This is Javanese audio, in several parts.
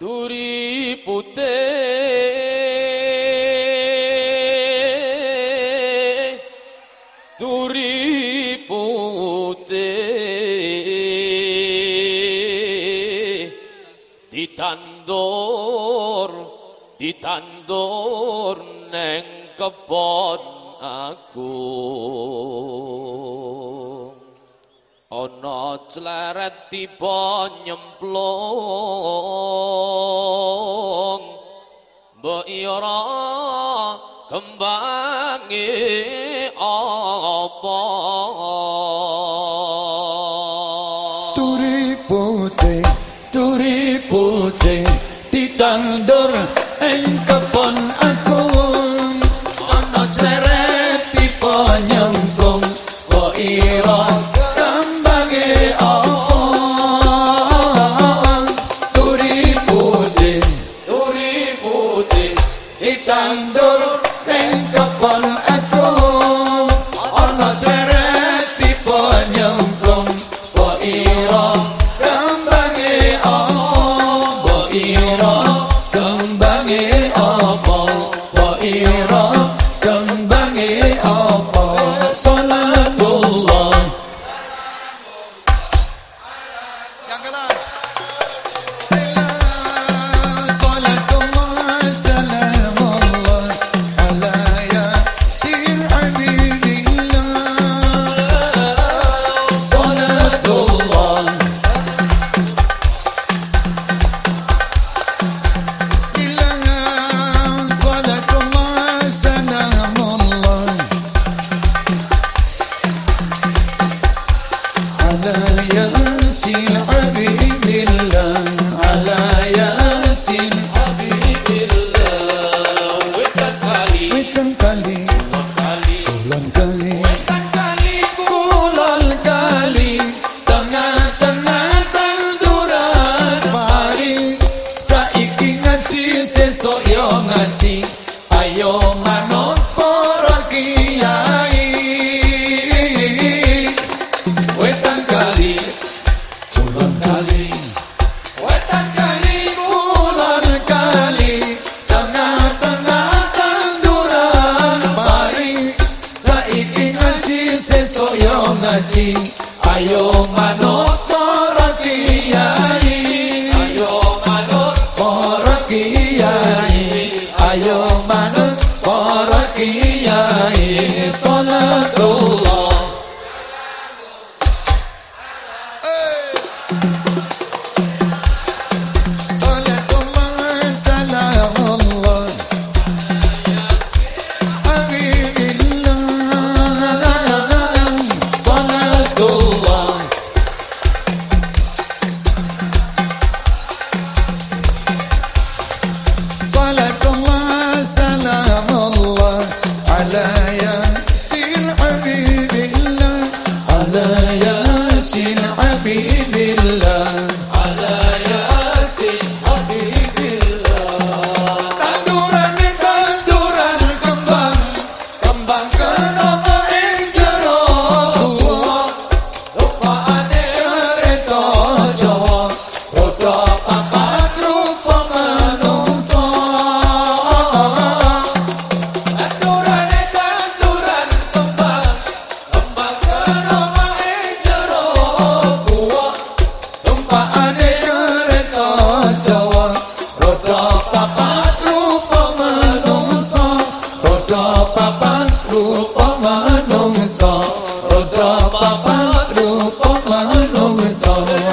দূরি পুতে দূরি পুতে দিতান্দর দিতান্দর নেঙ্ক আকু। অনচলার দীপ নম্প্লোর Mbok ira kembang apa? Turi putih, turi putih ditandur engkep.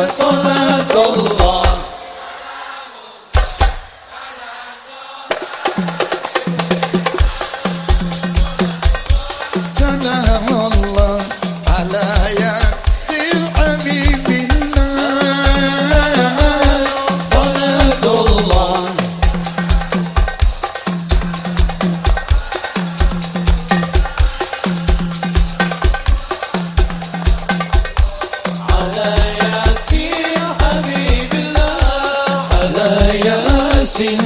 sola seen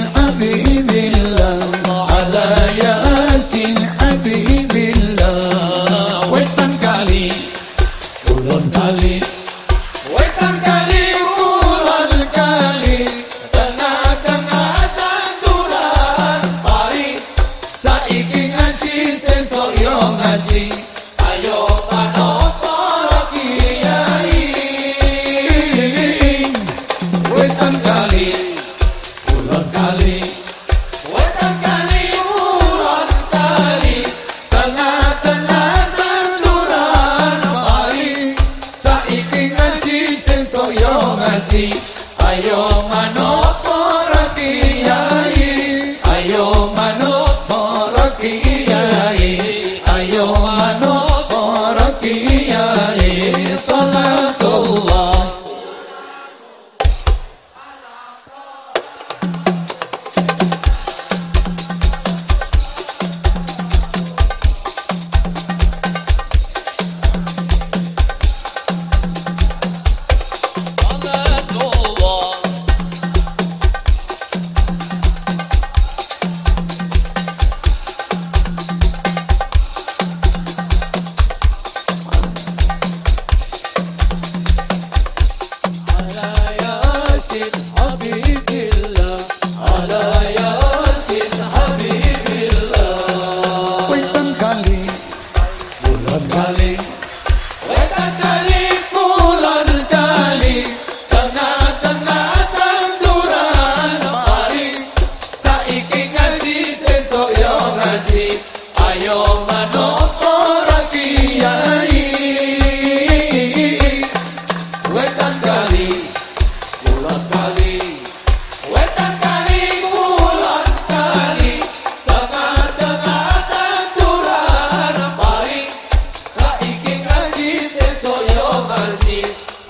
soyo ngaji. Ayo manut para kiai ayo manut para kiai ayo manut para kiai salatullah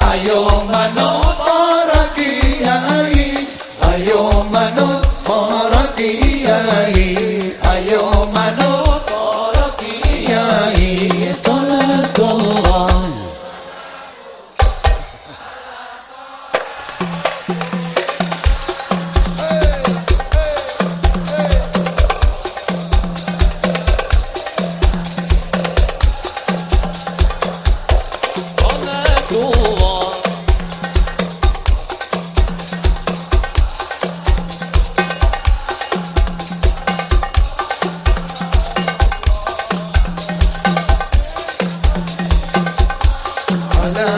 Ayomano. 나